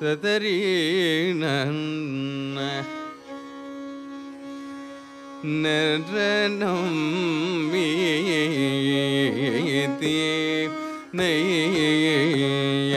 ததரி நன்ன நரணம் மீதி நெய்ய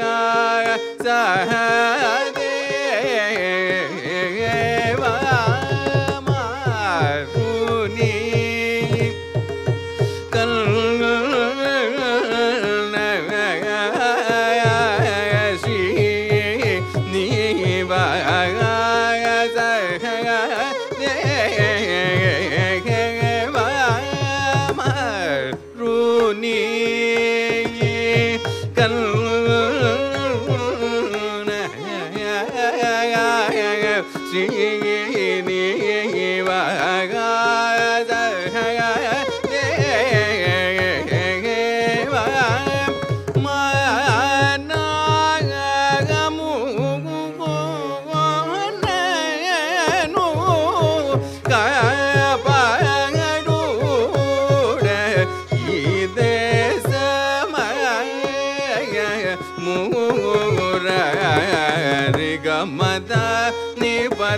I sa see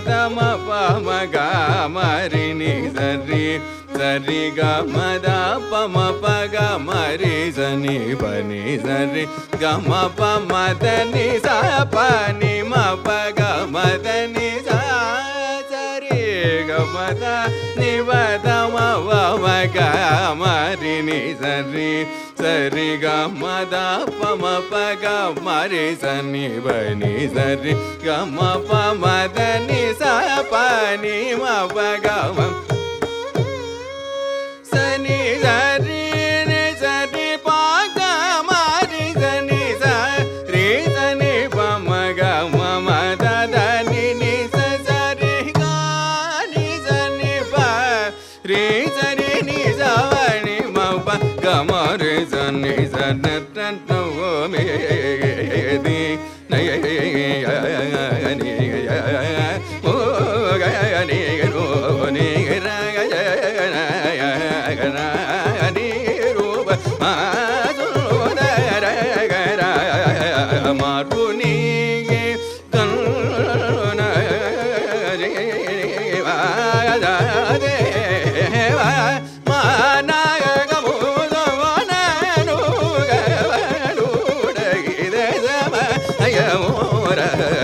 ని పదమ పమ గరి ని సరి సరి గ మద పమ పగ మరి సని పని సరి గ మ ప మద ని స పని మ పగ మద ని స సరి గ మద ని పద మ వ మ గ మరి ని रि गम बग मरि शनि वनि सरि गीपी बग सनि ấy ấy ấy ấy ấy ấy ấy ấy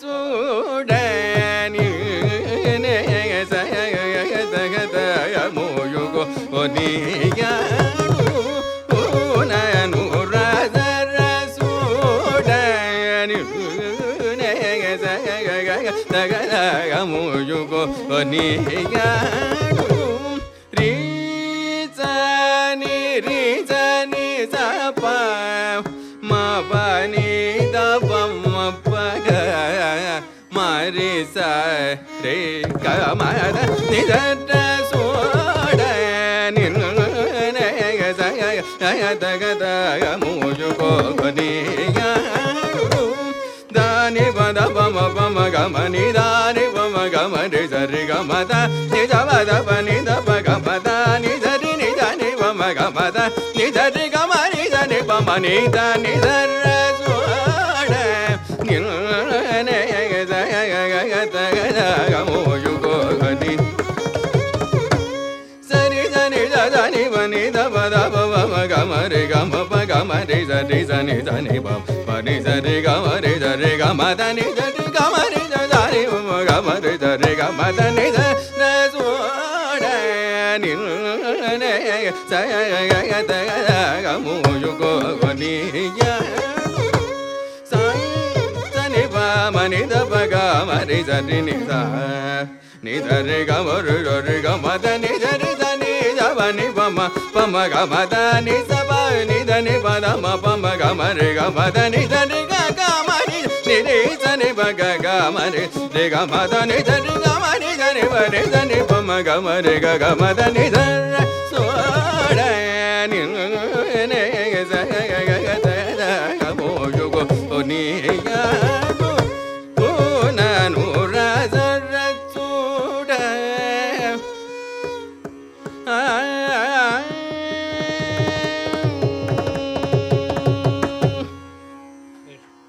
చూడని సగతయముయుగో కొనియాడు నను రదర సూడని తగముయుగో కొనియాడు రీచని రీచని సప మా పని రే గమద నిజట సోడ నిన్ను దాని పద పమ పమ గమ ని దాని పమ గమ రి సరి గమ ద నిజ పద ప ని ద ప గమ ద ని సరి ని ద ని పమ గమ ద ని సరి గమ ని ద ని పమ ని ద ని సర dani bani da ba da ba ba ma ga ma re ga ma pa ga ma re za re za ni da ni ba pa ni za re ga ma re za re ga ma da ni za ni ga ma re za da ni ba ma ga ma re za re ga ma da ni za na zo da ni na ya sa ya ga ga ga da ga da ga mu yu ko ga ni ya sa sa ni ba ma ni da ba ga ma re za ni ni da ni da re ga ma re za re ga ma da ni za పమ గమ దని సబ నిదని పద మ పమ గమ రి గమ దని దని గ గమ ని నిరి సని బ గ గమ రి రి గమ దని దని గమ ని దని బ రి దని పమ గమ రి గ గమ దని ధర సోడ ని